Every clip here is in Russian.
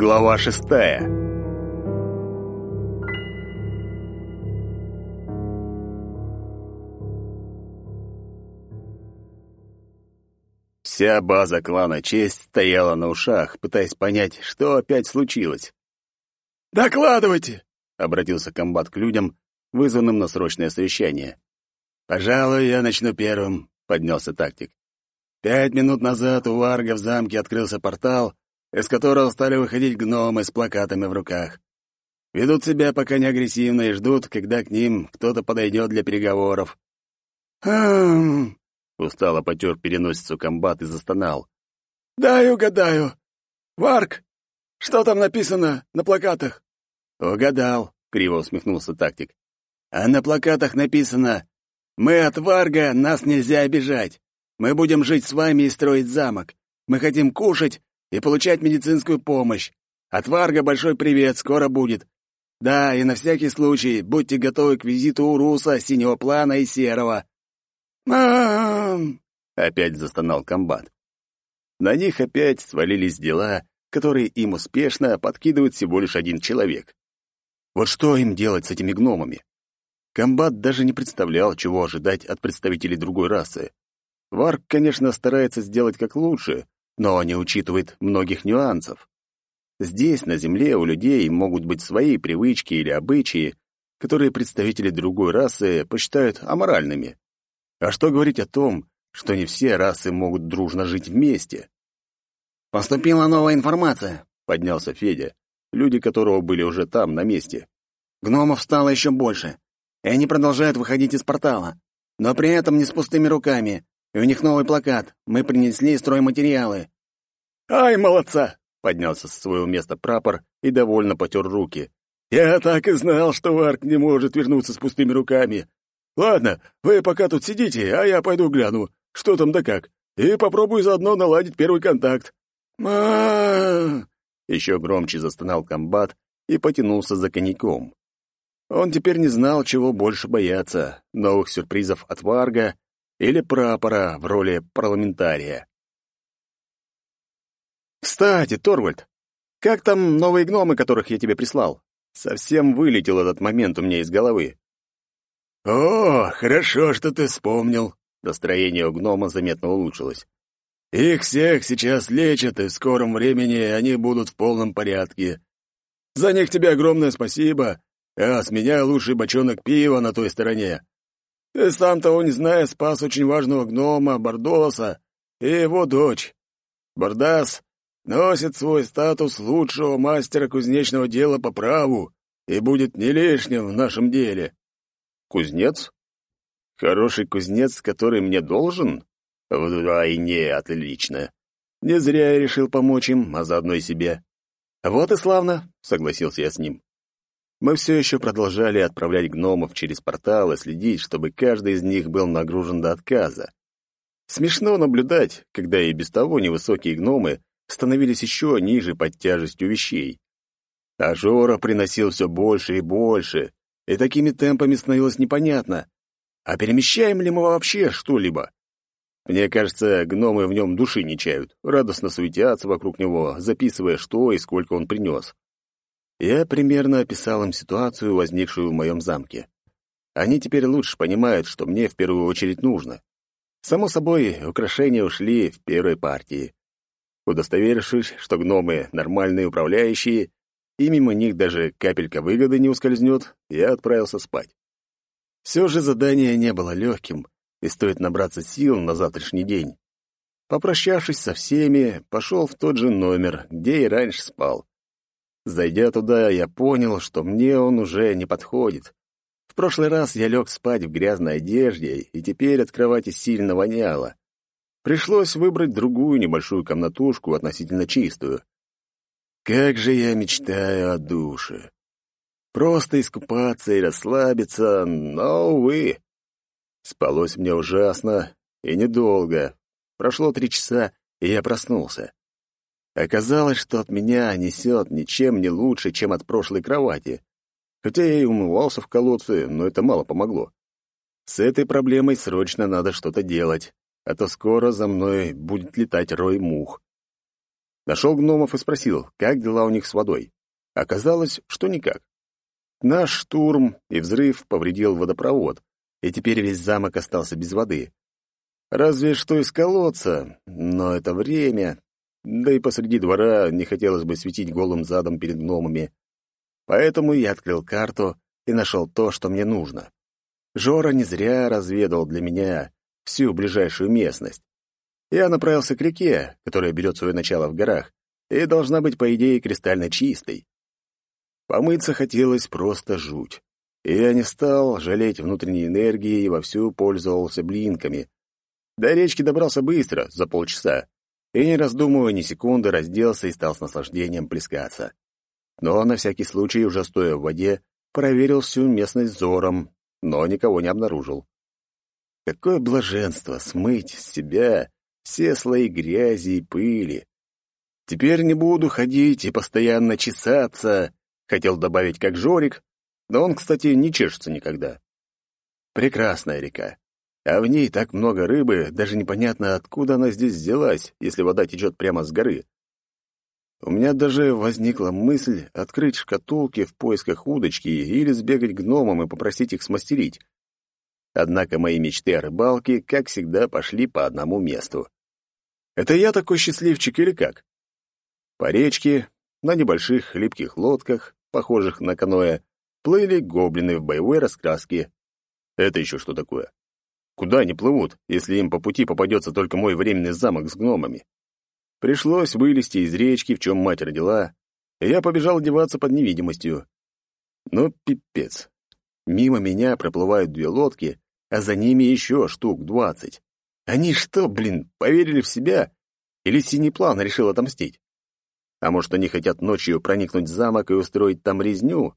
Глава шестая. Вся база клана Честь стояла на ушах, пытаясь понять, что опять случилось. «Докладывайте!» — обратился комбат к людям, вызванным на срочное совещание. «Пожалуй, я начну первым», — поднялся тактик. «Пять минут назад у Варга в замке открылся портал, из которого стали выходить гномы с плакатами в руках. Ведут себя пока не агрессивно и ждут, когда к ним кто-то подойдет для переговоров. «Хм...» — устало потер переносицу комбат и застонал. «Дай угадаю. Варк, что там написано на плакатах?» «Угадал», — криво усмехнулся тактик. «А на плакатах написано «Мы от Варга, нас нельзя обижать. Мы будем жить с вами и строить замок. Мы хотим кушать и получать медицинскую помощь. От Варга большой привет, скоро будет. Да, и на всякий случай будьте готовы к визиту Уруса, Синего Плана и Серого. «Мам!» — опять застонал комбат. На них опять свалились дела, которые им успешно подкидывает всего лишь один человек. Вот что им делать с этими гномами? Комбат даже не представлял, чего ожидать от представителей другой расы. Варк, конечно, старается сделать как лучше, но не учитывает многих нюансов. Здесь, на Земле, у людей могут быть свои привычки или обычаи, которые представители другой расы посчитают аморальными. А что говорить о том, что не все расы могут дружно жить вместе? «Поступила новая информация», — поднялся Федя, люди которого были уже там, на месте. «Гномов стало еще больше, и они продолжают выходить из портала, но при этом не с пустыми руками, и у них новый плакат. Мы принесли стройматериалы». «Ай, молодца!» — поднялся со своего места прапор и довольно потер руки. «Я так и знал, что Варк не может вернуться с пустыми руками. Ладно, вы пока тут сидите, а я пойду гляну, что там да как, и попробую заодно наладить первый контакт». ма Еще громче застонал комбат и потянулся за коньяком. Он теперь не знал, чего больше бояться — новых сюрпризов от Варга или прапора в роли парламентария. «Кстати, Торвальд, как там новые гномы, которых я тебе прислал?» Совсем вылетел этот момент у меня из головы. «О, хорошо, что ты вспомнил!» Настроение у гнома заметно улучшилось. «Их всех сейчас лечат, и в скором времени они будут в полном порядке. За них тебе огромное спасибо, а с меня лучший бочонок пива на той стороне. Ты сам того не зная спас очень важного гнома Бардоса и его дочь. Бардас носит свой статус лучшего мастера кузнечного дела по праву и будет не лишним в нашем деле. Кузнец? Хороший кузнец, который мне должен? Вдвойне отлично. Не зря я решил помочь им, а заодно и себе. Вот и славно, согласился я с ним. Мы все еще продолжали отправлять гномов через портал и следить, чтобы каждый из них был нагружен до отказа. Смешно наблюдать, когда и без того невысокие гномы становились еще ниже под тяжестью вещей. А Жора приносил все больше и больше, и такими темпами становилось непонятно, а перемещаем ли мы вообще что-либо? Мне кажется, гномы в нем души не чают, радостно суетятся вокруг него, записывая, что и сколько он принес. Я примерно описал им ситуацию, возникшую в моем замке. Они теперь лучше понимают, что мне в первую очередь нужно. Само собой, украшения ушли в первой партии. Удостоверившись, что гномы — нормальные управляющие, и мимо них даже капелька выгоды не ускользнет, я отправился спать. Все же задание не было легким, и стоит набраться сил на завтрашний день. Попрощавшись со всеми, пошел в тот же номер, где и раньше спал. Зайдя туда, я понял, что мне он уже не подходит. В прошлый раз я лег спать в грязной одежде, и теперь от кровати сильно воняло. Пришлось выбрать другую небольшую комнатушку, относительно чистую. Как же я мечтаю о душе. Просто искупаться и расслабиться, но, увы. Спалось мне ужасно и недолго. Прошло три часа, и я проснулся. Оказалось, что от меня несет ничем не лучше, чем от прошлой кровати. Хотя я и умывался в колодце, но это мало помогло. С этой проблемой срочно надо что-то делать, а то скоро за мной будет летать рой мух. Нашел гномов и спросил, как дела у них с водой. Оказалось, что никак. Наш штурм и взрыв повредил водопровод, и теперь весь замок остался без воды. Разве что из колодца, но это время, да и посреди двора не хотелось бы светить голым задом перед гномами. Поэтому я открыл карту и нашел то, что мне нужно. Жора не зря разведал для меня всю ближайшую местность. Я направился к реке, которая берет свое начало в горах, и должна быть, по идее, кристально чистой. Помыться хотелось просто жуть. И я не стал жалеть внутренней энергии и вовсю пользовался блинками. До речки добрался быстро, за полчаса, и, не раздумывая ни секунды, разделся и стал с наслаждением плескаться. Но на всякий случай, уже стоя в воде, проверил всю местность взором, но никого не обнаружил. Какое блаженство смыть с себя все слои грязи и пыли. Теперь не буду ходить и постоянно чесаться, хотел добавить как Жорик, но он, кстати, не чешется никогда. Прекрасная река. А в ней так много рыбы, даже непонятно, откуда она здесь взялась, если вода течет прямо с горы. У меня даже возникла мысль открыть шкатулки в поисках удочки или сбегать гномам и попросить их смастерить. Однако мои мечты о рыбалке, как всегда, пошли по одному месту. Это я такой счастливчик или как? По речке, на небольших хлипких лодках, похожих на каноэ, плыли гоблины в боевой раскраске. Это еще что такое? Куда они плывут, если им по пути попадется только мой временный замок с гномами? Пришлось вылезти из речки, в чем мать родила, и я побежал одеваться под невидимостью. Но пипец. Мимо меня проплывают две лодки, а за ними еще штук двадцать. Они что, блин, поверили в себя? Или синий план решил отомстить? А может, они хотят ночью проникнуть в замок и устроить там резню?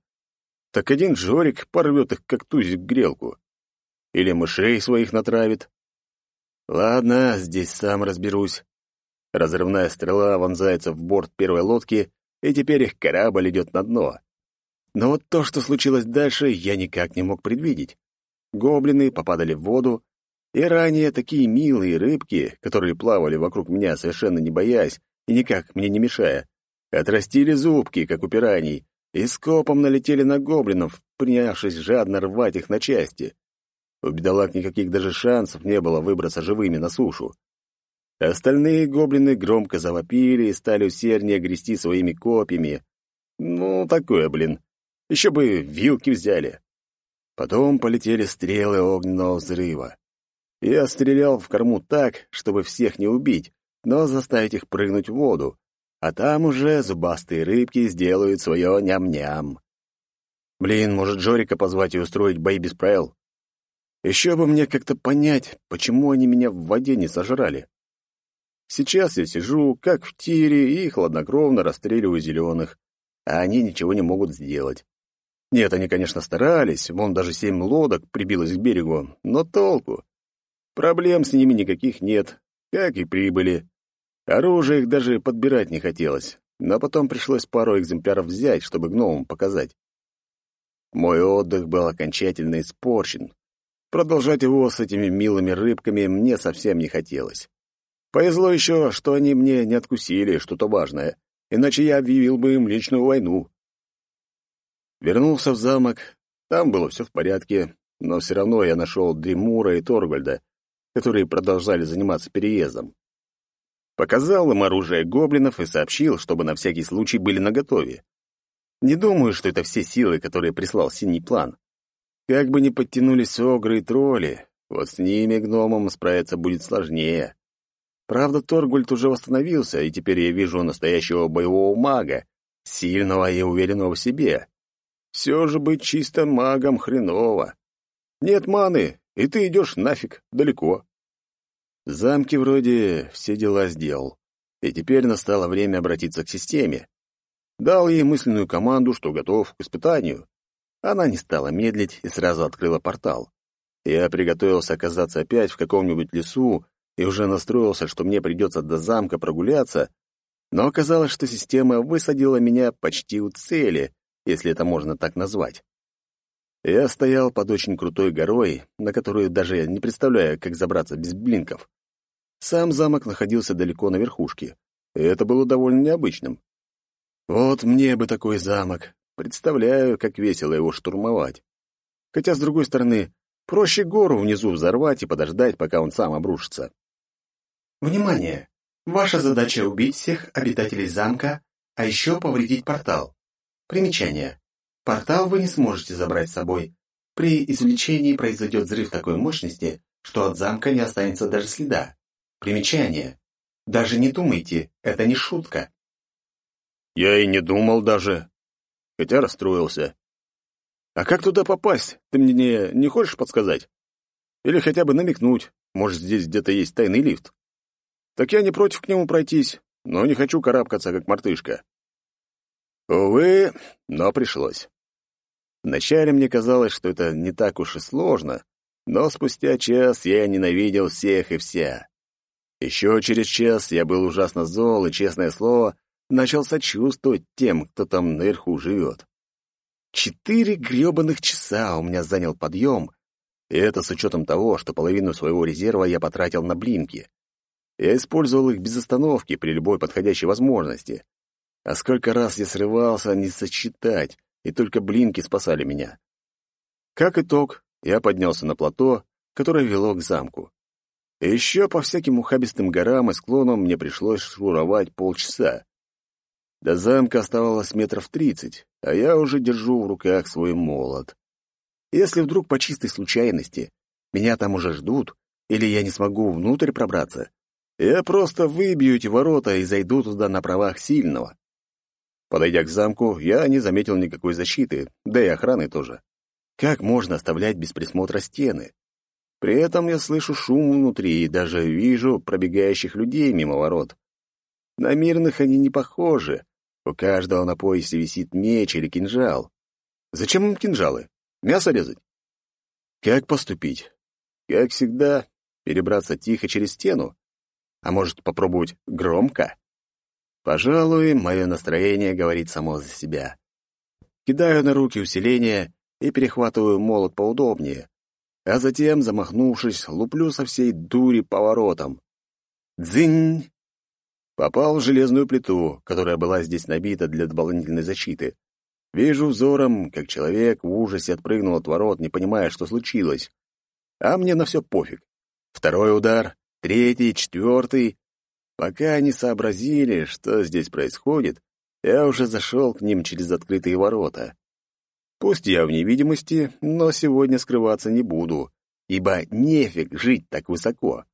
Так один Жорик порвет их, как тузик, грелку. Или мышей своих натравит. Ладно, здесь сам разберусь. Разрывная стрела вонзается в борт первой лодки, и теперь их корабль идет на дно. Но вот то, что случилось дальше, я никак не мог предвидеть. Гоблины попадали в воду, и ранее такие милые рыбки, которые плавали вокруг меня, совершенно не боясь и никак мне не мешая, отрастили зубки, как у пираний, и скопом налетели на гоблинов, принявшись жадно рвать их на части. У бедолаг никаких даже шансов не было выбраться живыми на сушу. Остальные гоблины громко завопили и стали усерднее грести своими копьями. Ну, такое, блин. Еще бы вилки взяли. Потом полетели стрелы огненного взрыва. Я стрелял в корму так, чтобы всех не убить, но заставить их прыгнуть в воду, а там уже зубастые рыбки сделают свое ням-ням. Блин, может, Жорика позвать и устроить бои без правил? Еще бы мне как-то понять, почему они меня в воде не сожрали. Сейчас я сижу, как в тире, и хладнокровно расстреливаю зеленых, а они ничего не могут сделать. Нет, они, конечно, старались, вон даже семь лодок прибилось к берегу, но толку. Проблем с ними никаких нет, как и прибыли. Оружие их даже подбирать не хотелось, но потом пришлось пару экземпляров взять, чтобы гномам показать. Мой отдых был окончательно испорчен. Продолжать его с этими милыми рыбками мне совсем не хотелось. Повезло еще, что они мне не откусили что-то важное, иначе я объявил бы им личную войну. Вернулся в замок, там было все в порядке, но все равно я нашел Дремура и Торгольда, которые продолжали заниматься переездом. Показал им оружие гоблинов и сообщил, чтобы на всякий случай были наготове. Не думаю, что это все силы, которые прислал Синий план. Как бы ни подтянулись огры и тролли, вот с ними гномам справиться будет сложнее. Правда, Торгульд уже восстановился, и теперь я вижу настоящего боевого мага, сильного и уверенного в себе. Все же быть чисто магом хреново. Нет маны, и ты идешь нафиг, далеко. В замке вроде все дела сделал, и теперь настало время обратиться к системе. Дал ей мысленную команду, что готов к испытанию. Она не стала медлить и сразу открыла портал. Я приготовился оказаться опять в каком-нибудь лесу, и уже настроился, что мне придется до замка прогуляться, но оказалось, что система высадила меня почти у цели, если это можно так назвать. Я стоял под очень крутой горой, на которую даже не представляю, как забраться без блинков. Сам замок находился далеко на верхушке, и это было довольно необычным. Вот мне бы такой замок. Представляю, как весело его штурмовать. Хотя, с другой стороны, проще гору внизу взорвать и подождать, пока он сам обрушится. Внимание! Ваша задача — убить всех обитателей замка, а еще повредить портал. Примечание. Портал вы не сможете забрать с собой. При извлечении произойдет взрыв такой мощности, что от замка не останется даже следа. Примечание. Даже не думайте, это не шутка. Я и не думал даже, хотя расстроился. А как туда попасть, ты мне не хочешь подсказать? Или хотя бы намекнуть, может, здесь где-то есть тайный лифт? Так я не против к нему пройтись, но не хочу карабкаться, как мартышка. Увы, но пришлось. Вначале мне казалось, что это не так уж и сложно, но спустя час я ненавидел всех и вся. Еще через час я был ужасно зол и, честное слово, начал сочувствовать тем, кто там наверху живет. Четыре грёбаных часа у меня занял подъем, и это с учетом того, что половину своего резерва я потратил на блинки. Я использовал их без остановки при любой подходящей возможности. А сколько раз я срывался, не сосчитать, и только блинки спасали меня. Как итог, я поднялся на плато, которое вело к замку. И еще по всяким ухабистым горам и склонам мне пришлось шуровать полчаса. До замка оставалось метров тридцать, а я уже держу в руках свой молот. Если вдруг по чистой случайности меня там уже ждут, или я не смогу внутрь пробраться, я просто выбью эти ворота и зайду туда на правах сильного. Подойдя к замку, я не заметил никакой защиты, да и охраны тоже. Как можно оставлять без присмотра стены? При этом я слышу шум внутри и даже вижу пробегающих людей мимо ворот. На мирных они не похожи. У каждого на поясе висит меч или кинжал. Зачем им кинжалы? Мясо резать? Как поступить? Как всегда, перебраться тихо через стену? А может, попробовать громко? Пожалуй, мое настроение говорит само за себя. Кидаю на руки усиление и перехватываю молот поудобнее, а затем, замахнувшись, луплю со всей дури поворотом. Дзынь! Попал в железную плиту, которая была здесь набита для дополнительной защиты. Вижу взором, как человек в ужасе отпрыгнул от ворот, не понимая, что случилось. А мне на все пофиг. Второй удар, третий, четвертый. Пока они сообразили, что здесь происходит, я уже зашел к ним через открытые ворота. Пусть я в невидимости, но сегодня скрываться не буду, ибо нефиг жить так высоко.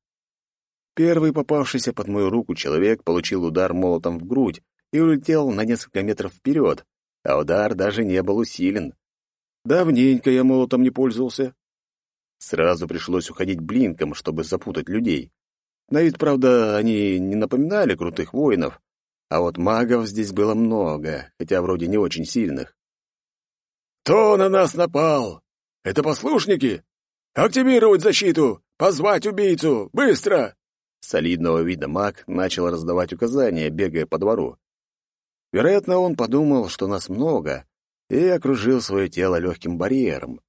Первый попавшийся под мою руку человек получил удар молотом в грудь и улетел на несколько метров вперед, а удар даже не был усилен. Давненько я молотом не пользовался. Сразу пришлось уходить блинком, чтобы запутать людей. На вид, правда, они не напоминали крутых воинов, а вот магов здесь было много, хотя вроде не очень сильных. «Кто на нас напал? Это послушники? Активировать защиту! Позвать убийцу! Быстро!» Солидного вида маг начал раздавать указания, бегая по двору. Вероятно, он подумал, что нас много, и окружил свое тело легким барьером.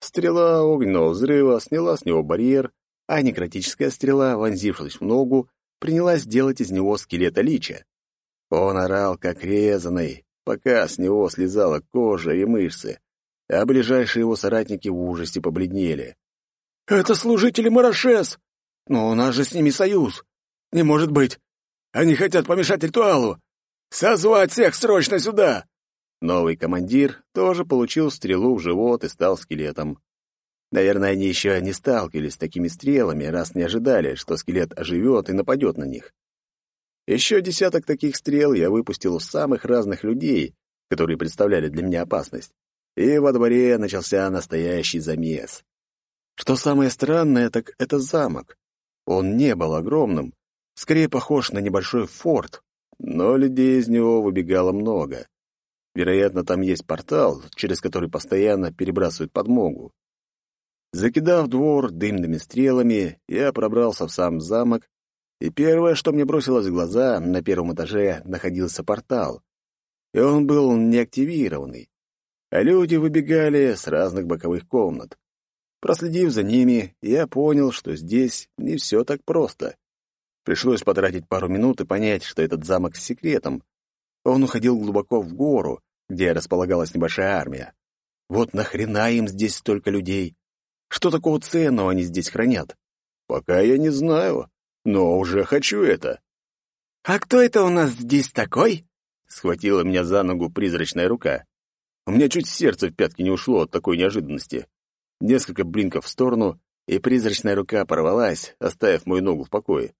Стрела огненного взрыва сняла с него барьер, а некротическая стрела, вонзившись в ногу, принялась делать из него скелета лича. Он орал, как резанный, пока с него слезала кожа и мышцы, а ближайшие его соратники в ужасе побледнели. «Это служители Марашес! Но у нас же с ними союз! Не может быть! Они хотят помешать ритуалу! Созвать всех срочно сюда!» Новый командир тоже получил стрелу в живот и стал скелетом. Наверное, они еще не сталкивались с такими стрелами, раз не ожидали, что скелет оживет и нападет на них. Еще десяток таких стрел я выпустил в самых разных людей, которые представляли для меня опасность. И во дворе начался настоящий замес. Что самое странное, так это замок. Он не был огромным, скорее похож на небольшой форт, но людей из него выбегало много. Вероятно, там есть портал, через который постоянно перебрасывают подмогу. Закидав двор дымными стрелами, я пробрался в сам замок, и первое, что мне бросилось в глаза, на первом этаже находился портал. И он был неактивированный, а люди выбегали с разных боковых комнат. Проследив за ними, я понял, что здесь не все так просто. Пришлось потратить пару минут и понять, что этот замок с секретом. Он уходил глубоко в гору, где располагалась небольшая армия. Вот нахрена им здесь столько людей? Что такого ценного они здесь хранят? Пока я не знаю, но уже хочу это. «А кто это у нас здесь такой?» Схватила меня за ногу призрачная рука. У меня чуть сердце в пятки не ушло от такой неожиданности. Несколько блинков в сторону, и призрачная рука порвалась, оставив мою ногу в покое.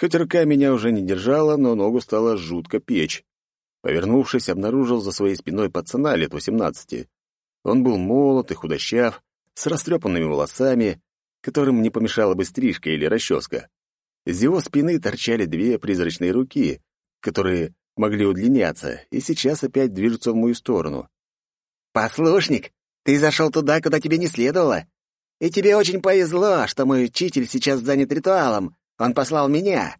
Хоть рука меня уже не держала, но ногу стало жутко печь. Повернувшись, обнаружил за своей спиной пацана лет восемнадцати. Он был молод и худощав, с растрепанными волосами, которым не помешала бы стрижка или расческа. Из его спины торчали две призрачные руки, которые могли удлиняться, и сейчас опять движутся в мою сторону. «Послушник, ты зашел туда, куда тебе не следовало. И тебе очень повезло, что мой учитель сейчас занят ритуалом. Он послал меня».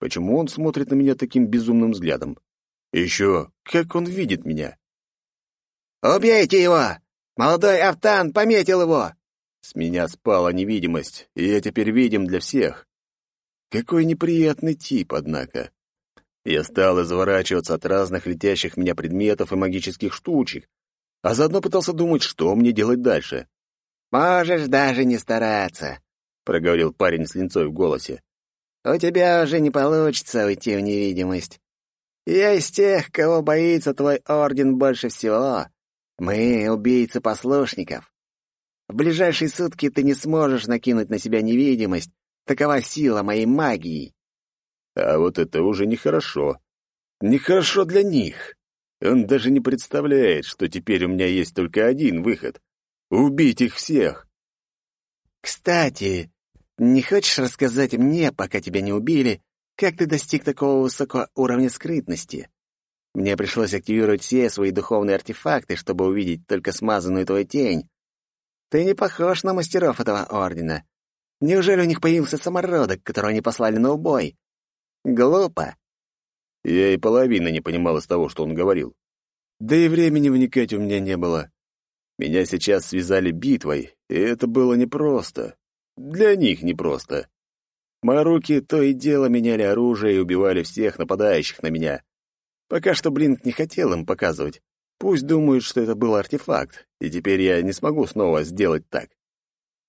Почему он смотрит на меня таким безумным взглядом? И еще, как он видит меня? «Убейте его! Молодой Автан пометил его!» С меня спала невидимость, и я теперь видим для всех. Какой неприятный тип, однако. Я стал изворачиваться от разных летящих меня предметов и магических штучек, а заодно пытался думать, что мне делать дальше. «Можешь даже не стараться», — проговорил парень с линцой в голосе. «У тебя уже не получится уйти в невидимость. Я из тех, кого боится твой орден больше всего. Мы — убийцы послушников. В ближайшие сутки ты не сможешь накинуть на себя невидимость. Такова сила моей магии. А вот это уже нехорошо. Нехорошо для них. Он даже не представляет, что теперь у меня есть только один выход — убить их всех. Кстати, не хочешь рассказать мне, пока тебя не убили, как ты достиг такого высокого уровня скрытности? Мне пришлось активировать все свои духовные артефакты, чтобы увидеть только смазанную твою тень. Ты не похож на мастеров этого ордена. Неужели у них появился самородок, которого они послали на убой? Глупо. Я и половины не понимал из того, что он говорил. Да и времени вникать у меня не было. Меня сейчас связали битвой, и это было непросто. Для них непросто. Мои руки то и дело меняли оружие и убивали всех нападающих на меня. Пока что Блинк не хотел им показывать. Пусть думают, что это был артефакт, и теперь я не смогу снова сделать так.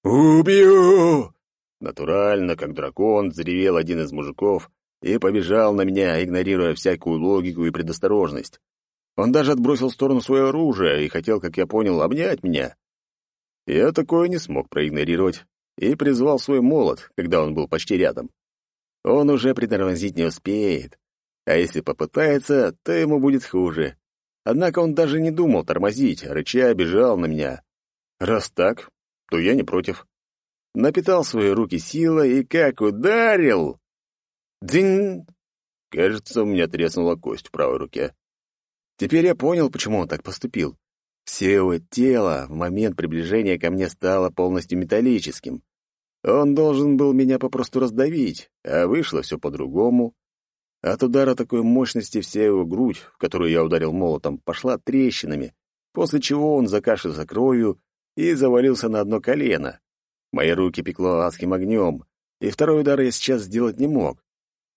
«Убью!» Натурально, как дракон, заревел один из мужиков и побежал на меня, игнорируя всякую логику и предосторожность. Он даже отбросил в сторону свое оружие и хотел, как я понял, обнять меня. Я такое не смог проигнорировать и призвал свой молот, когда он был почти рядом. Он уже притормозить не успеет, а если попытается, то ему будет хуже. Однако он даже не думал тормозить, рыча бежал на меня. Раз так, то я не против напитал свои руки силой и как ударил! Дзинь! Кажется, у меня треснула кость в правой руке. Теперь я понял, почему он так поступил. Все его тело в момент приближения ко мне стало полностью металлическим. Он должен был меня попросту раздавить, а вышло все по-другому. От удара такой мощности вся его грудь, в которую я ударил молотом, пошла трещинами, после чего он закашлялся кровью и завалился на одно колено. Мои руки пекло адским огнем, и второй удар я сейчас сделать не мог.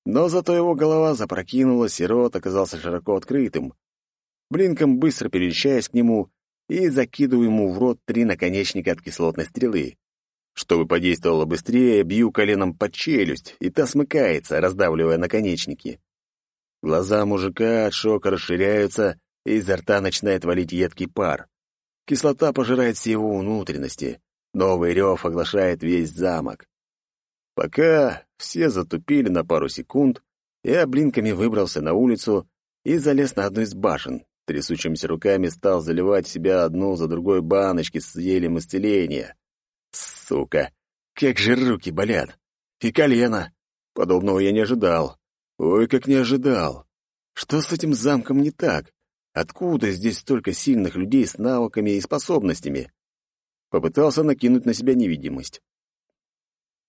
Но зато его голова запрокинулась, и рот оказался широко открытым. Блинком быстро перемещаясь к нему и закидываю ему в рот три наконечника от кислотной стрелы. Чтобы подействовало быстрее, бью коленом под челюсть, и та смыкается, раздавливая наконечники. Глаза мужика от шока расширяются, и изо рта начинает валить едкий пар. Кислота пожирает все его внутренности. Новый рев оглашает весь замок. Пока все затупили на пару секунд, я блинками выбрался на улицу и залез на одну из башен. Трясущимися руками стал заливать себя одну за другой баночки с зельем исцеления. Сука, как же руки болят! И колено! Подобного я не ожидал. Ой, как не ожидал! Что с этим замком не так? Откуда здесь столько сильных людей с навыками и способностями? Попытался накинуть на себя невидимость.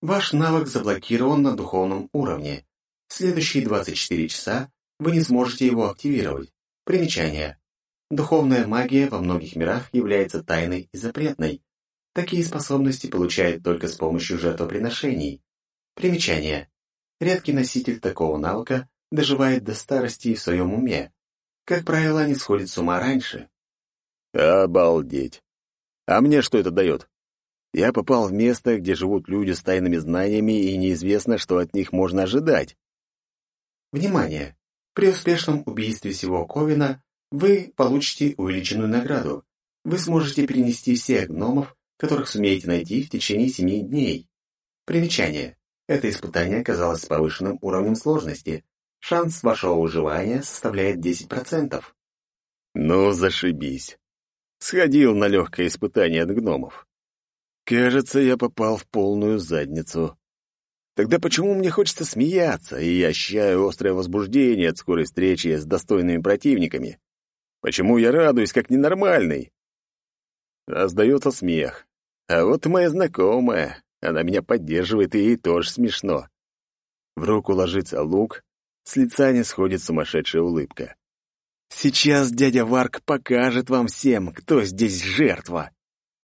Ваш навык заблокирован на духовном уровне. В следующие 24 часа вы не сможете его активировать. Примечание. Духовная магия во многих мирах является тайной и запретной. Такие способности получают только с помощью жертвоприношений. Примечание. Редкий носитель такого навыка доживает до старости в своем уме. Как правило, они сходят с ума раньше. Обалдеть. А мне что это дает? Я попал в место, где живут люди с тайными знаниями, и неизвестно, что от них можно ожидать. Внимание! При успешном убийстве всего Ковина вы получите увеличенную награду. Вы сможете перенести всех гномов, которых сумеете найти в течение семи дней. Примечание. Это испытание оказалось с повышенным уровнем сложности. Шанс вашего выживания составляет 10%. Ну, зашибись. Сходил на легкое испытание от гномов. Кажется, я попал в полную задницу. Тогда почему мне хочется смеяться, и я ощущаю острое возбуждение от скорой встречи с достойными противниками? Почему я радуюсь, как ненормальный? Раздается смех. А вот моя знакомая, она меня поддерживает, и ей тоже смешно. В руку ложится лук, с лица не сходит сумасшедшая улыбка. Сейчас дядя Варк покажет вам всем, кто здесь жертва.